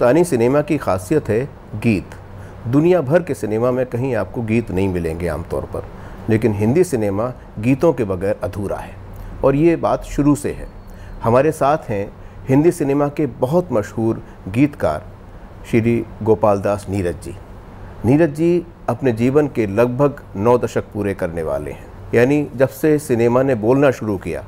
हिंदुस्तानी cinema की खासियत है गीत। दुनिया भर के सिनेमा में कहीं आपको गीत नहीं मिलेंगे आमतौर पर, लेकिन हिंदी सिनेमा गीतों के बगैर अधूरा है, और ये बात शुरू से है। हमारे साथ हैं हिंदी सिनेमा के बहुत मशहूर गीतकार श्री गोपाल दास नीरज जी। नीरज जी अपने जीवन के लगभग नौ दशक पूरे करने वाले हैं। यानी जब से सिनेमा ने बोलना शुरू किया,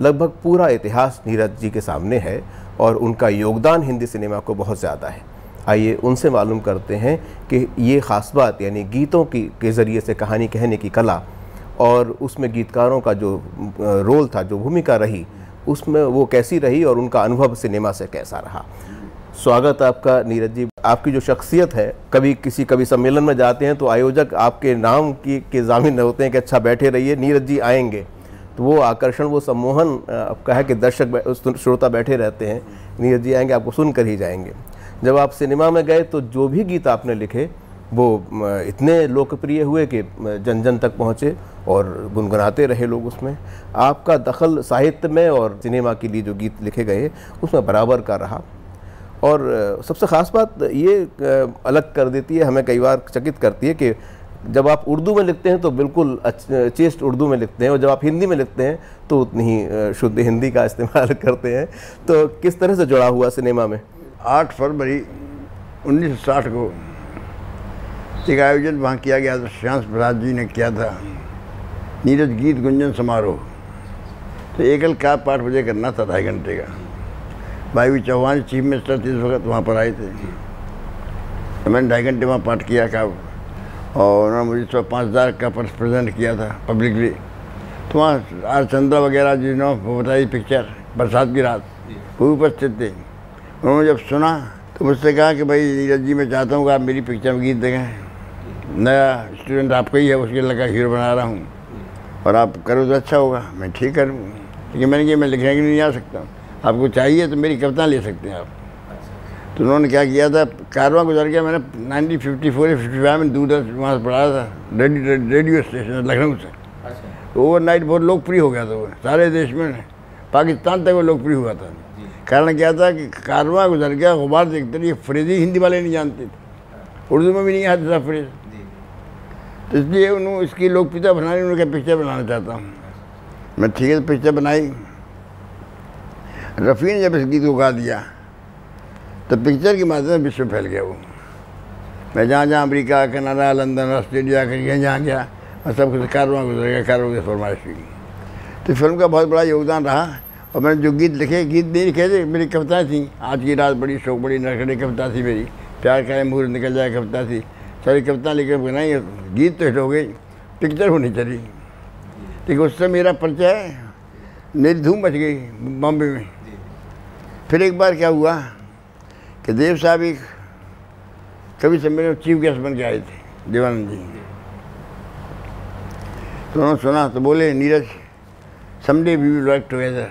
लगभग पूरा इतिहास नीरज जी के सामने है और उनका योगदान हिंदी सिनेमा को बहुत ज़्यादा है। आइए उनसे मालूम करते हैं कि ये ख़ास बात, यानी गीतों की, के ज़रिए से कहानी कहने की कला और उसमें गीतकारों का जो रोल था, जो भूमिका रही, उसमें वो कैसी रही और उनका अनुभव सिनेमा से कैसा रहा। स्वागत आपका नीरज जी। आपकी जो शख्सियत है, कभी किसी, कभी सम्मेलन में जाते हैं तो आयोजक आपके नाम की, के जामिन होते हैं कि अच्छा बैठे रहिए, नीरज जी आएँगे। तो वो आकर्षण, वो सम्मोहन आपका है कि दर्शक श्रोता बैठे रहते हैं, नीरज जी आएँगे, आपको सुनकर ही जाएँगे। जब आप सिनेमा में गए तो जो भी गीत आपने लिखे, वो इतने लोकप्रिय हुए कि जन जन तक पहुँचे और गुनगुनाते रहे लोग उसमें। आपका दखल साहित्य में और सिनेमा के लिए जो गीत लिखे गए, उसमें बराबर का रहा। और सबसे ख़ास बात ये अलग कर देती है, हमें कई बार चकित करती है कि जब आप उर्दू में लिखते हैं तो बिल्कुल चेस्ट उर्दू में लिखते हैं और जब आप हिंदी में लिखते हैं तो उतनी ही शुद्ध हिंदी का इस्तेमाल करते हैं। तो किस तरह से जुड़ा हुआ सिनेमा में? आठ फरवरी 1960 को एक आयोजन वहाँ किया गया था श्याम प्रसाद जी ने किया था, नीरज गीत गुंजन समारोह। तो एकल का पाठ मुझे करना था ढाई घंटे का। भाई चौहान चीफ मिनिस्टर थे इस वक्त वहाँ पर आए थे। तो मैंने ढाई घंटे वहाँ पाठ किया का और उन्होंने मुझे सौ पाँच हज़ार का पर्स प्रेजेंट किया था पब्लिकली तो वहाँ आर चंद्रा वगैरह जिन्होंने वो बताई पिक्चर बरसात की रात। वो उपस्थित थे। उन्होंने जब सुना तो मुझसे कहा कि भाई नीरज जी, मैं चाहता हूँ कि आप मेरी पिक्चर में गीत देखें। नया स्टूडेंट आपका ही है, उसके लगा हीरो बना रहा हूँ। और आप करो तो अच्छा होगा, मैं ठीक करूँ लेकिन मैंने कहा, मैं लिखने के लिए नहीं आ सकता आपको चाहिए तो मेरी कविता ले सकते हैं आप। तो उन्होंने क्या किया था? कारवा गुजर गया मैंने नाइनटीन फिफ्टी फोर या फिफ्टी फाइव में दूरदर्शन वहाँ से पढ़ा था। रेडियो रेडियो स्टेशन लखनऊ से। तो ओवर नाइट बहुत लोकप्रिय हो गया था वो। सारे देश में पाकिस्तान तक वो लोकप्रिय हुआ था। कारण क्या था कि कारवा गुजर गया गुबार देखते ये फ्रेजी हिंदी वाले नहीं जानते थे। उर्दू में भी नहीं आता था फ्रेज। तो इसलिए उन्होंने इसकी लोकप्रियता बनाने उन्होंने पिक्चर बनाना चाहता हूँ। मैं ठीक है पिक्चर बनाई। रफ़ी ने जब इस गीत को गा दिया तो पिक्चर के माध्यम से विश्व फैल गया वो। मैं जहाँ जहाँ अमेरिका, कनाडा, लंदन, ऑस्ट्रेलिया, कहीं जहाँ गया और सब कुछ कारवा गुजर गया कारवा की फरमाइश की। तो फ़िल्म का बहुत बड़ा योगदान रहा और मैंने जो गीत लिखे, गीत नहीं लिखे थे मेरी कविताएँ थी। आज की रात बड़ी शोक, बड़ी नरकड़ी कविता थी मेरी। प्यार का मुहूर्त निकल जाए कविता थी। सारी कविता लिख बनाई गीत तो हिट हो गई पिक्चर होनी चली लेकिन उससे मेरा परिचय, मेरी धूम मच गई बॉम्बे में। फिर एक बार क्या हुआ कि देव साहब एक कवि सम्मेलन, चीफ गेस्ट बन के आए थे, देवानंद जी। तो उन्होंने सुना तो बोले, Neeraj someday we will work together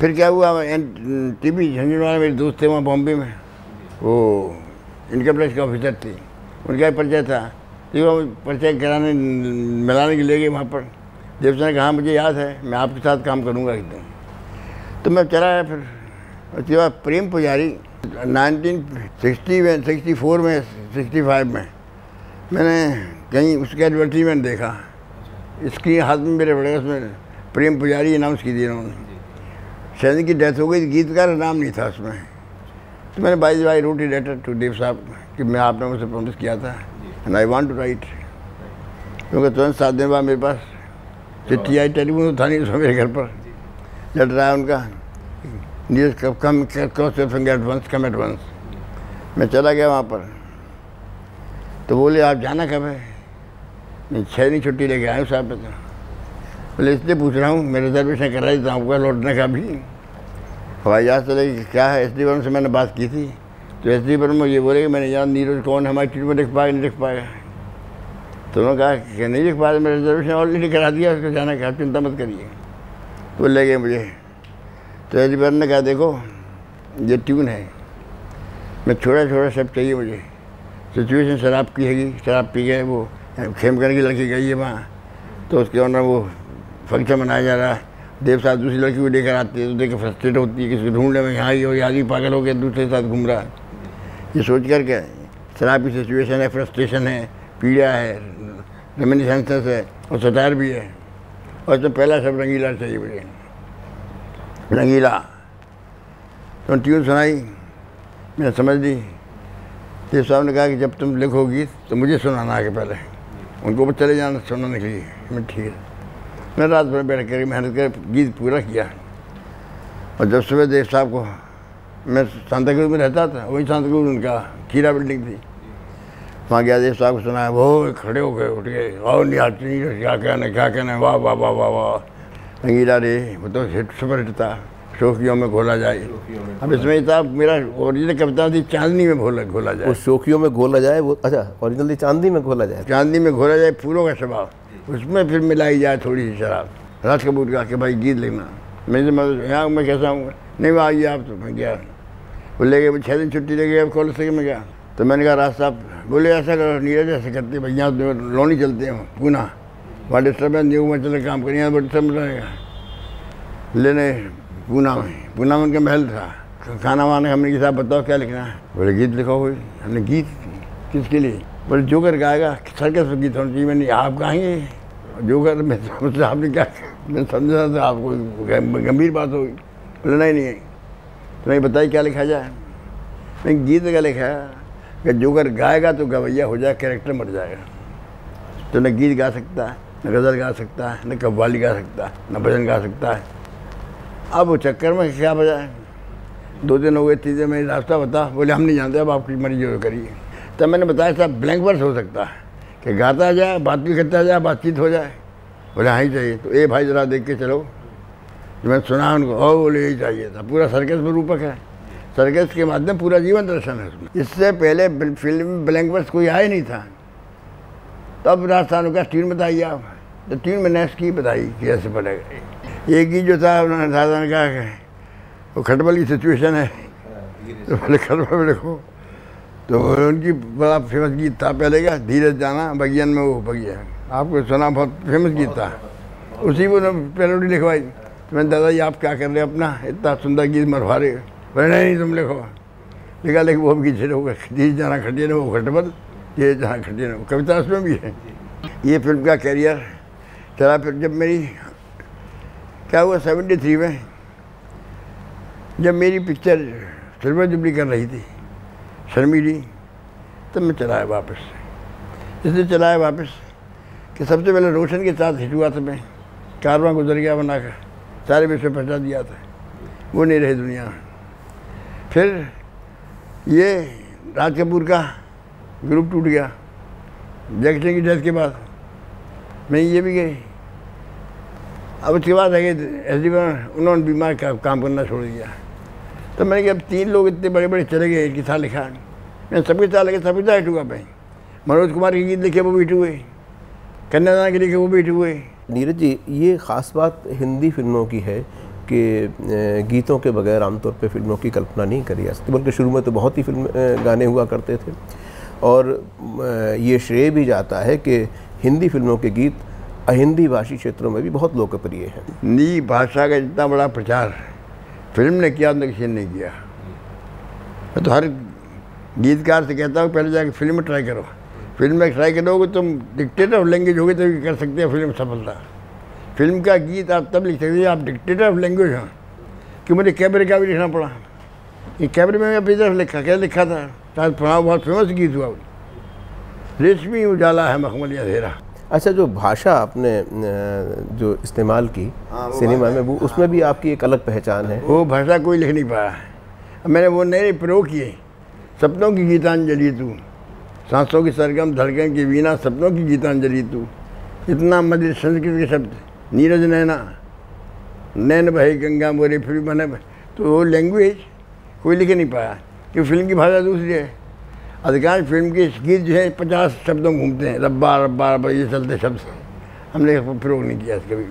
फिर क्या हुआ टी वी झंझनवाला मेरे दोस्त थे वहाँ बॉम्बे में। वो इनकम टैक्स के ऑफिसर थे। उनका परिचय था। तो वो परिचय कराने, मिलाने के लिए गए वहाँ पर। देव ने कहा मुझे याद है, मैं आपके साथ काम करूँगा एकदम। तो मैं चला आया फिर। उसके बाद प्रेम पुजारी, नाइनटीन सिक्सटी में, सिक्सटी फोर में, सिक्सटी फाइव में। मैंने कहीं उसका एडवर्टीजमेंट देखा। इसकी हाथ में मेरे बड़े उसमें प्रेम पुजारी अनाउंस की थी उन्होंने शायद की डेथ हो गई, गीतकार नाम नहीं था उसमें। तो मैंने बाई बाई रोटी लेटर टू देव साहब कि मैं आपने मुझसे प्रॉमिस किया था। And I want to write क्योंकि तुरंत सात दिन बाद मेरे पास चिट्ठी आई, टेलीफोन तो था नहीं उसमें मेरे घर पर। लेटर आया उनका। न्यूज़ कब come cross advance come advance मैं चला गया वहाँ पर। तो बोले, आप जाना कब है? मैं छः दिन छुट्टी लेके आया हूँ साहब तो। बोले, इसलिए पूछ रहा हूँ मैं रिजर्वेशन करा देता हूँ लौटने का भी। हवाई जहाज़ चले क्या है? एस डी से मैंने बात की थी। तो एस डी में ये बोले कि मैंने जान, नीरज कौन हमारी चीज़ में लिख पाएगा नहीं लिख पाएगा तो उन्होंने कहा कि नहीं लिख पाया मैं रिजर्वेशन ऑलरेडी करा दिया, उसको जाना क्या चिंता मत करिए। तो ले गए मुझे। तो डी ने कहा, देखो, ये ट्यून है। मैं छोटा छोटा सब चाहिए मुझे। सिचुएशन शराब की है शराब पी गए, वो खेमकर की लड़की गई है वहाँ। तो उसके ऑनर वो फ़ंक्शन मनाया जा रहा है। देव साहब दूसरी लड़की को लेकर आती है तो देख फ्रस्ट्रेट होती है, किसी ढूँढने में यहाँ ये आदमी पागल हो गया, दूसरे साथ घूम रहा है। ये सोच करके शराब की सिचुएशन है फ्रस्ट्रेशन है, पीड़ा है रेमिनिसेंसेस है और सटायर भी है। और तो पहला सब रंगीला चाहिए मुझे। रंगीला। तो ट्यून सुनाई मैंने समझ ली देव साहब ने कहा कि जब तुम लिखो गीत तो मुझे सुनाना आगे पहले। उनको ऊपर चले जाना, सुनाने के लिए मैं ठीक मैं रात भर बैठ कर मेहनत कर गीत पूरा किया। और जब सुबह देव साहब को, मैं सांताक्रूज में रहता था, वही सांताक्रूज उनका खीरा बिल्डिंग थी। वहाँ गया, देव साहब को सुनाया वो खड़े हो गए, उठ गए। और नहीं आती क्या कहना क्या कहना वाह वाह वाह वाह वाह। रंगीला रे वो तो हिट सुपर हिट था। शोखियों में घोला जाए। अब इसमें था मेरा ओरिजिनल कविता थी चांदनी में घोला घोला जाए। उस शोखियों में घोला जाए वो अच्छा ओरिजिनली चांदनी में घोला जाए। चांदनी में घोला जाए फूलों का स्वभाव। उसमें फिर मिलाई जाए थोड़ी सी शराब। राज कपूर का कि भाई गीत लेना। मैं तो यहाँ मैं कैसा हूँ नहीं वो आइए आप तो मैं गया। वो ले गए छः दिन छुट्टी ले गए अब कॉलेज से मैं गया? तो मैंने कहा राज साहब बोले ऐसा करो नीरज ऐसा करते भाई यहाँ तो लोनी चलते हैं पूना वहाँ डिस्टर्बेंस नहीं हुआ चले काम करिए यहाँ डिस्टर्ब रहेगा लेने पूना में पूना में उनका महल था। खाना वाना हमने कि साहब बताओ क्या लिखना है? बोले, गीत लिखो कोई। हमने गीत किसके लिए? बोले, जोकर गाएगा। सर्कस गीत होना चाहिए। मैंने आप गाएँगे जोकर, मैं समझ आपने क्या मैं समझा था, आपको गंभीर बात होगी। बोले, नहीं नहीं। तो नहीं, बताइए क्या लिखा जाए? मैं गीत का लिखा है। जोकर गाएगा तो गवैया हो जाए, कैरेक्टर मर जाएगा। तो न गीत गा सकता है। न गज़ल गा सकता है, न कव्वाली गा सकता है, न भजन गा सकता है। अब वो चक्कर में क्या बजाए दो दिन हो गए तीसरे में रास्ता बता। बोले, हम नहीं जानते, अब आपकी मर्ज़ी जो करिए। तब मैंने बताया, साहब, ब्लैंक वर्स हो सकता है, कि गाता जाए बात भी करता जाए, बातचीत हो जाए। बोले हाँ ही चाहिए। तो ए भाई, ज़रा देख के चलो। जो मैंने सुना, उनको, ओ, बोले, यही चाहिए था। पूरा सर्कस में रूपक है। सर्कस के माध्यम पूरा जीवन दर्शन है उसमें। इससे पहले फ़िल्म ब्लैंक वर्स कोई आया नहीं था। तब राजस्थान का ट्यून बताइए आप? तो ट्यून मैंने इसकी बताई कि ऐसे पड़ेगा एक ही जो था, उन्होंने दादा ने कहा वो खटबल की सिचुएशन है। तो बोले खटबल लिखो तो उनकी बड़ा फ़ेमस गीत था पहले का, धीरज जाना, बगियन में वो बगिया आपको सुना बहुत फ़ेमस गीत था। उसी को पेलोडी लिखवाई। तो मैंने दादाजी आप क्या कर रहे अपना? इतना सुंदर गीत मरवा रहे बोले, नहीं तुम लिखो। लिखा, लेकिन वो भी खींचे धीरज जाना खटिए वो खटबल। ये जहाँ खटिए कविता उसमें भी है। ये फ़िल्म का करियर चला फिर जब मेरी, क्या हुआ सेवेंटी थ्री में, जब मेरी पिक्चर सिल्वर जुबली कर रही थी शर्मीली तब मैं चलाया वापस। इसलिए चलाया वापस कि सबसे पहले रोशन के साथ हिट हुआ था मैं कारवां गुजर गया बनाकर सारे विश्व पहुँचा दिया था। वो नहीं रहे दुनिया। फिर ये राज कपूर का ग्रुप टूट गया। जैक सिंह की डेथ के बाद मैं ये भी गई। अब उसके बाद है एस डी उन्होंने बीमार का काम करना छोड़ दिया। तो मैंने कहा, अब तीन लोग इतने बड़े बड़े चले गए ही साथ लिखा मैंने सबके साथ लगे सभी साथ हिट हुआ भाई। मनोज कुमार के गीत लिखे वो भी हिट हुए कन्यादान के लिखे वो भी हिट हुए। नीरज जी, ये ख़ास बात हिंदी फ़िल्मों की है कि गीतों के बगैर आमतौर पे फ़िल्मों की कल्पना नहीं करी जा सकती, बल्कि शुरू में तो बहुत ही फ़िल्म गाने हुआ करते थे। और ये श्रेय भी जाता है कि हिंदी फ़िल्मों के गीत अहिंदी भाषी क्षेत्रों में भी बहुत लोकप्रिय हैं। हिंदी भाषा का इतना बड़ा प्रचार फ़िल्म ने किया तो किसी ने किया। मैं तो हर गीतकार से कहता हूँ, पहले जाके फ़िल्म में ट्राई करो। फ़िल्म में ट्राई करोगे तुम डिक्टेटर ऑफ़ लैंग्वेज होगी, तभी कर सकते हैं फ़िल्म सफलता। फ़िल्म का गीत आप तब लिख सकते आप डिक्टेटर ऑफ़ लैंग्वेज हो। कि मुझे कैमरे का भी लिखना पड़ा। ये कैमरे में अपनी तरफ़ लिखा, क्या लिखा था? शायद बहुत फ़ेमस गीत हुआ। रेशमी उजाला है मखमली अंधेरा अच्छा जो भाषा आपने जो इस्तेमाल की हाँ, सिनेमा में वो उसमें भी आपकी एक अलग पहचान है। वो भाषा कोई लिख नहीं पाया। मैंने वो नए प्रयोग किए। सपनों की गीतांजलि तू। सांसों की सरगम धड़कन की वीणा सपनों की गीतांजलि तू। इतना मधुर संस्कृत के शब्द। नीरज नैना। नैन भाई गंगा मोरे फिर बने तो वो लैंग्वेज कोई लिख नहीं पाया। क्योंकि फ़िल्म की भाषा दूसरी है। अधिकांश फ़िल्म के गीत जो है पचास शब्दों घूमते हैं। रब्बा रब्बा रब्बा ये चलते शब्द हमने प्रयोग नहीं किया कभी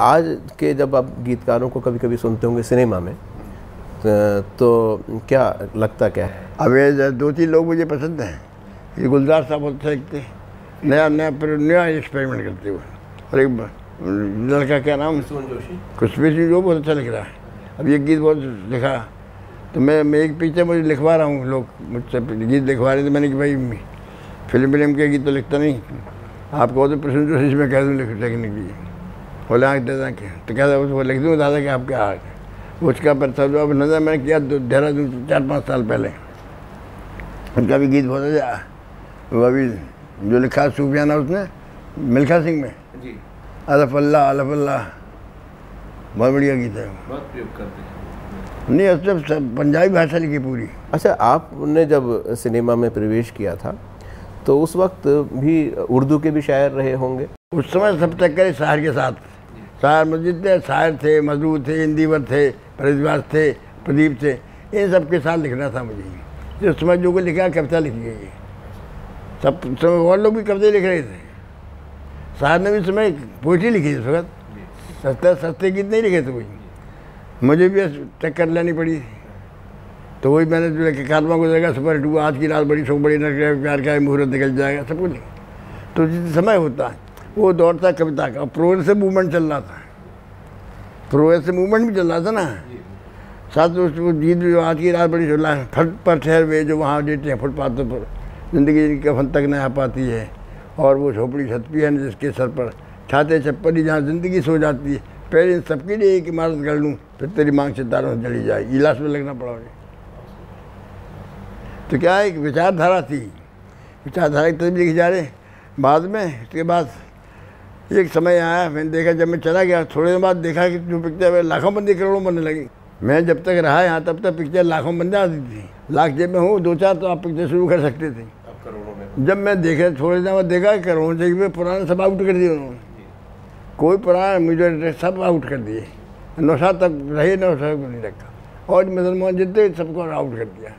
आज के जब आप गीतकारों को कभी कभी सुनते होंगे सिनेमा में तो क्या लगता क्या है? अब ये दो तीन लोग मुझे पसंद हैं। ये गुलजार साहब बहुत अच्छा लिखते हैं। नया नया नया एक्सपेरिमेंट करते हुए। और एक लड़का क्या नाम? जोशी। खुशबीर सिंह जो बहुत अच्छा लिख रहा है। अब ये गीत बहुत लिखा। तो मैं मैं एक पीछे मुझे लिखवा रहा हूँ लोग मुझसे गीत लिखवा रहे थे मैंने कि भाई फ़िल्म फ़िल्म के गीत तो लिखता नहीं आप कहो तो प्रश्न जोशी मैं कह दूँ लिख लिखने के लिए? बोले आँख दे के तो कहता वो लिख दूँ दादा कि आपके आँख उसका पर सब अब नज़र मैंने किया देहरादून चार पाँच साल पहले। उनका भी गीत बहुत अच्छा वो अभी जो लिखा सूफिया सूफियाना उसने मिल्खा सिंह में। जी। अलफ अल्लाह अलफ अल्लाह बहुत बढ़िया गीत है बहुत प्रयोग करते हैं। नहीं अब सब पंजाबी भाषा लिखी पूरी। अच्छा आपने जब सिनेमा में प्रवेश किया था तो उस वक्त भी उर्दू के भी शायर रहे होंगे? उस समय सब टक्कर शायर के साथ। शायर में जितने शायर थे मजदूर थे हिंदीवर थे परिजवास थे प्रदीप थे इन सब के साथ लिखना था मुझे। उस समय जो को लिखा कविता लिखी गई सब समय और लोग भी कविता लिख रहे थे। शायर ने भी समय पोइट्री लिखी इस वक्त। सस्ते सस्ते गीत नहीं लिखे थे कोई। मुझे भी टक्कर लेनी पड़ी। तो वही मैंने जो कातमा गुजरेगा सुपर हिट हुआ आज की रात बड़ी शोक बड़ी नर प्यार का मुहूर्त निकल जाएगा, सब कुछ। तो जिस समय होता है, वो दौर था कविता का। प्रोग्रेसिव मूवमेंट चल रहा था। प्रोग्रेसिव मूवमेंट भी चल रहा था ना। साथ उस जीत जो आज की रात बड़ी चल फट पर ठहर हुए जो वहाँ देते हैं, फुटपाथों पर। ज़िंदगी कफन तक नहीं आ पाती है, और वो झोपड़ी छत भी है, जिसके सर पर छाते छप्पर ही जहाँ ज़िंदगी सो जाती है। पहले इन सबके लिए एक इमारत कर लूँ फिर तेरी मांग से तारों से चली जाए। इलाज में लगना पड़ा मुझे तो क्या एक विचारधारा थी? विचारधारा की तरफ़ लिखी जा रहे बाद में इसके बाद एक समय आया मैंने देखा जब मैं चला गया थोड़े दिन बाद देखा कि जो पिक्चर लाखों बंदी करोड़ों बनने लगी। मैं जब तक रहा यहाँ तब तक पिक्चर लाखों बंदे आती थी। लाख जब मैं हूँ दो चार तो आप पिक्चर शुरू कर सकते थे। जब मैं देखा थोड़े दिन बाद देखा करोड़ों जगह पुराने सब आउट कर दिए उन्होंने। कोई पुराना मुझे सब आउट कर दिए। नौशा तक रहे नौशा को नहीं रखा। और मुसलमान जितने सबको आउट कर दिया।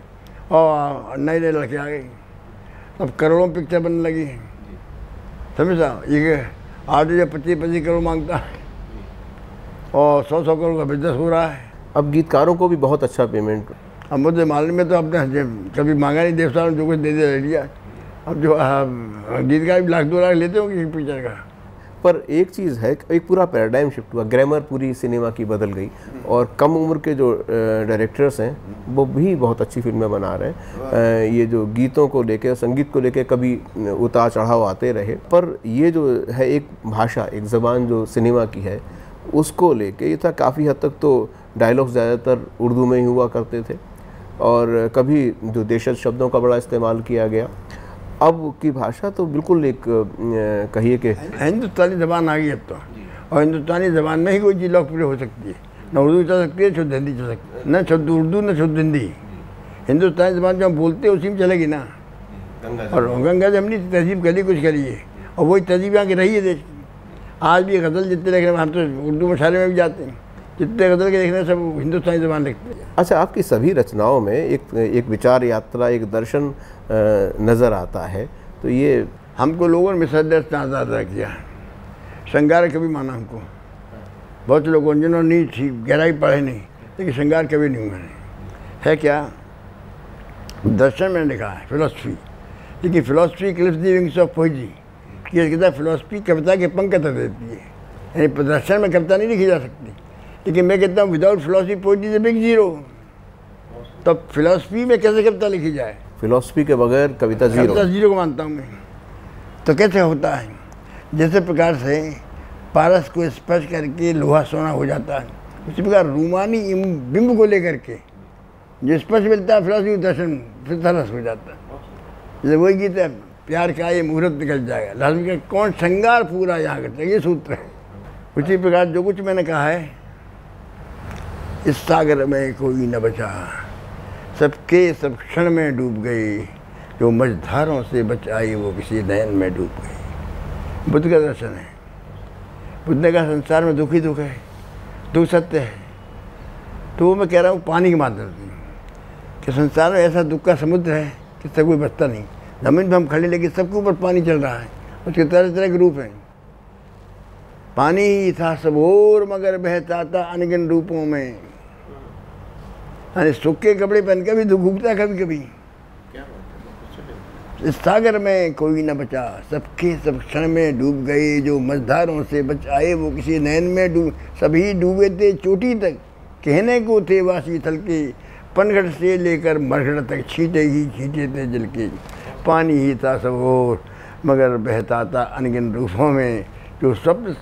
और नए नए लड़के आ गए। अब करोड़ों पिक्चर बनने लगी समझा? ये आठ या पच्चीस पच्चीस करोड़ माँगता है। और सौ सौ करोड़ का बिज़नेस हो रहा है। अब गीतकारों को भी बहुत अच्छा पेमेंट अब मुझे मालूम में तो अपने कभी मांगा नहीं देवता जो कुछ दे दे लिया अब जो गीतकार भी लाख दो लाख लेते होंगे पिक्चर का। पर एक चीज़ है, एक पूरा पैराडाइम शिफ्ट हुआ ग्रामर पूरी सिनेमा की बदल गई और कम उम्र के जो डायरेक्टर्स हैं, वो भी बहुत अच्छी फ़िल्में बना रहे हैं। ये जो गीतों को लेके, संगीत को लेके कभी उतार चढ़ाव आते रहे, पर ये जो है एक भाषा, एक ज़बान जो सिनेमा की है, उसको लेके ये था काफ़ी हद तक तो डायलॉग्स ज़्यादातर उर्दू में ही हुआ करते थे और कभी जो देशज शब्दों का बड़ा इस्तेमाल किया गया अब की भाषा तो बिल्कुल एक कहिए कि हिंदुस्तानी ज़बान आ गई अब तो। और हिंदुस्तानी ज़बान में ही कोई चीज़ लोकप्रिय हो सकती है। न उर्दू चल सकती है शुद्ध हिंदी चल सकती है। न शुद्ध उर्दू न शुद्ध हिंदी। हिंदुस्तानी ज़बान जो हम बोलते हैं उसी में चलेगी ना। और गंगा जमनी तहजीब करी कुछ करी है और वही तहजीब यहाँ की रही है देश आज भी गज़ल जितने देख रहे हैं हम तो उर्दू मशाले में भी जाते हैं। जितने गज़ल के देखने सब हिंदुस्तानी ज़बान लिखते हैं। अच्छा आपकी सभी रचनाओं में एक एक विचार यात्रा एक दर्शन नज़र आता है। तो ये हमको लोगों ने मिसदर्शन आज़ाद किया श्रृंगार कभी माना हमको। बहुत लोगों जिन्होंने नहीं थी गहराई पढ़े नहीं लेकिन श्रृंगार कभी नहीं मैंने। है क्या? दर्शन में लिखा है फिलोसफी लेकिन philosophy clips the wings of poesy कि फिलोसफी कविता के पंख तक देती है। यानी दर्शन में कविता नहीं लिखी जा सकती। लेकिन मैं कहता हूँ without philosophy poesy is big zero तब फिलोसफी में कैसे कविता लिखी जाए? फिलोसफी के बगैर कविता ज़ीरो कविता ज़ीरो को मानता हूँ मैं। तो कैसे होता है? जैसे प्रकार से पारस को स्पर्श करके लोहा सोना हो जाता है। उसी प्रकार रूमानी बिंब को लेकर के जो स्पर्श मिलता है फिलोसफी दर्शन फिर तरस हो जाता है। जैसे वही गीत है प्यार का ये मुहूर्त निकल जाएगा। लाजमी का कौन श्रृंगार पूरा यहाँ करता है? ये सूत्र है। उसी प्रकार जो कुछ मैंने कहा है इस सागर में कोई न बचा। सबके सब क्षण में डूब गई जो मझधारों से बच आई वो किसी नयन में डूब गई बुद्ध का दर्शन है। बुद्ध ने कहा, संसार में दुख दुख है। दुख सत्य है। तो वो मैं कह रहा हूँ, पानी के माध्यम से कि संसार में ऐसा दुख का समुद्र है कि सब कोई बचता नहीं। ज़मीन पर हम खड़े, लेकिन सबके ऊपर पानी चल रहा है। उसके तरह तरह के रूप हैं। पानी ही था सब और मगर बहता था अनगिन रूपों में। अरे सूखे कपड़े पहन के भी दुख उगता कभी कभी। इस सागर में कोई न बचा। सबके सब क्षण में डूब गए जो मझधारों से बच आए वो किसी नैन में डूब सभी डूबे थे चोटी तक। कहने को थे वासी थल के पनघट से लेकर मरघट तक छीटे ही छीटे थे जल के। पानी ही था सब और मगर बहता था अनगिन रूपों में। जो शब्द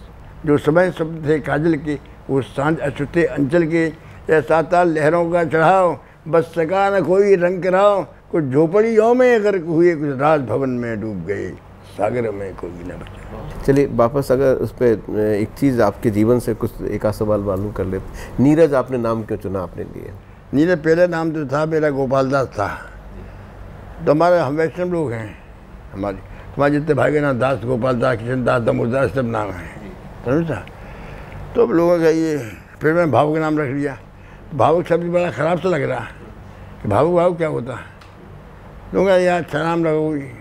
जो समय शब्द थे काजल के वो साँझ अछूते अंचल के ऐसा था लहरों का चढ़ाओ बस सका न कोई रंग कराओ कुछ झोपड़ियों में अगर हुए कुछ राजभवन में डूब गए सागर में कोई न बचा। चलिए वापस अगर उस पर एक चीज़ आपके जीवन से कुछ एक आध सवाल मालूम कर लेते। नीरज आपने नाम क्यों चुना अपने लिए? नीरज पहले नाम तो था मेरा गोपाल दास था। तो हमारे हम वैष्णव लोग हैं। हमारे हमारे जितने भाई नाम दास गोपाल दास किशन दास दामोदास सब नाम हैं। समझा? तो लोगों का ये फिर मैं भाव का नाम रख लिया। भावुक शब्द बड़ा ख़राब सा लग रहा कि भावुक भावुक क्या होता लोगों का यार नाम रखोगी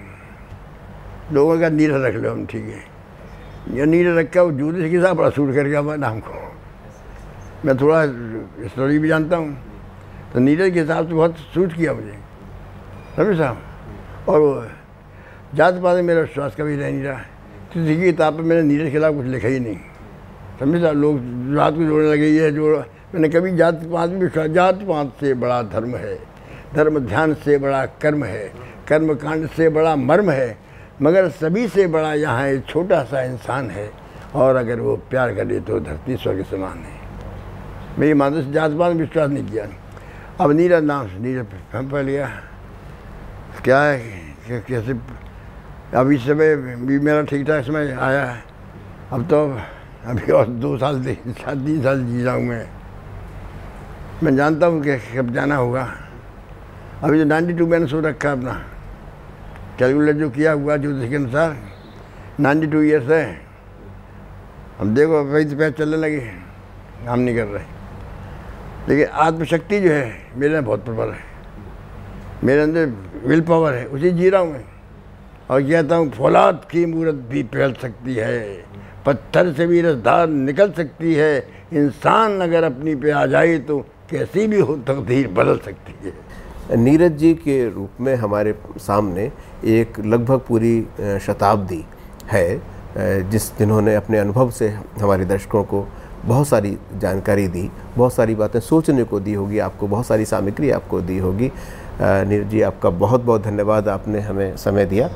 लोगों का नीरज रख लो हम, ठीक है। या नीरज रख के वो जूते के साथ बड़ा सूट करके हमारे नाम को मैं थोड़ा स्टोरी भी जानता हूँ। तो नीरज के हिसाब से बहुत सूट किया मुझे। समझ साहब? और जात पात में मेरा विश्वास कभी रह नहीं रहा। किसी की किताब पर मैंने नीरज के खिलाफ कुछ लिखा ही नहीं। समझे साहब? लोग रात को जोड़ने लगे, ये जोड़ मैंने कभी जात पात में विश्वास जात पात से बड़ा धर्म है। धर्म ध्यान से बड़ा कर्म है। कर्म कांड से बड़ा मर्म है। मगर सभी से बड़ा यहाँ एक छोटा सा इंसान है और अगर वो प्यार करे तो धरती स्वर्ग समान है। मेरी माता से जात पात विश्वास नहीं किया। अब नीरज नाम से नीरज हम पा लिया क्या है? कैसे? अभी समय भी मेरा ठीक ठाक समय आया है। अब तो अभी और दो साल तीन साल तीन साल जी जाऊँ मैं। मैं जानता हूँ कि कब जाना होगा। अभी जो नाइन्टी टू मैंने सो रखा है अपना। कैलकुलेट जो किया हुआ ज्योतिष के अनुसार, नाइन्टी टू ईयर्स है। हम देखो वही तो पैर चलने लगे। हम नहीं कर रहे। लेकिन आत्मशक्ति जो है, मेरे में बहुत प्रबल है। मेरे अंदर विल पावर है, उसे जी रहा हूँ मैं। और कहता हूँ, फौलाद की मूर्त भी फैल सकती है। पत्थर से भी रसधार निकल सकती है। इंसान अगर अपनी पे आ जाए तो कैसी भी हो, तकदीर बदल सकती है। नीरज जी के रूप में हमारे सामने एक लगभग पूरी शताब्दी है जिस जिन्होंने अपने अनुभव से हमारे दर्शकों को बहुत सारी जानकारी दी, बहुत सारी बातें सोचने को दी होगी, आपको बहुत सारी सामग्री आपको दी होगी। नीरज जी, आपका बहुत बहुत धन्यवाद, आपने हमें समय दिया।